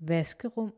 vaskerum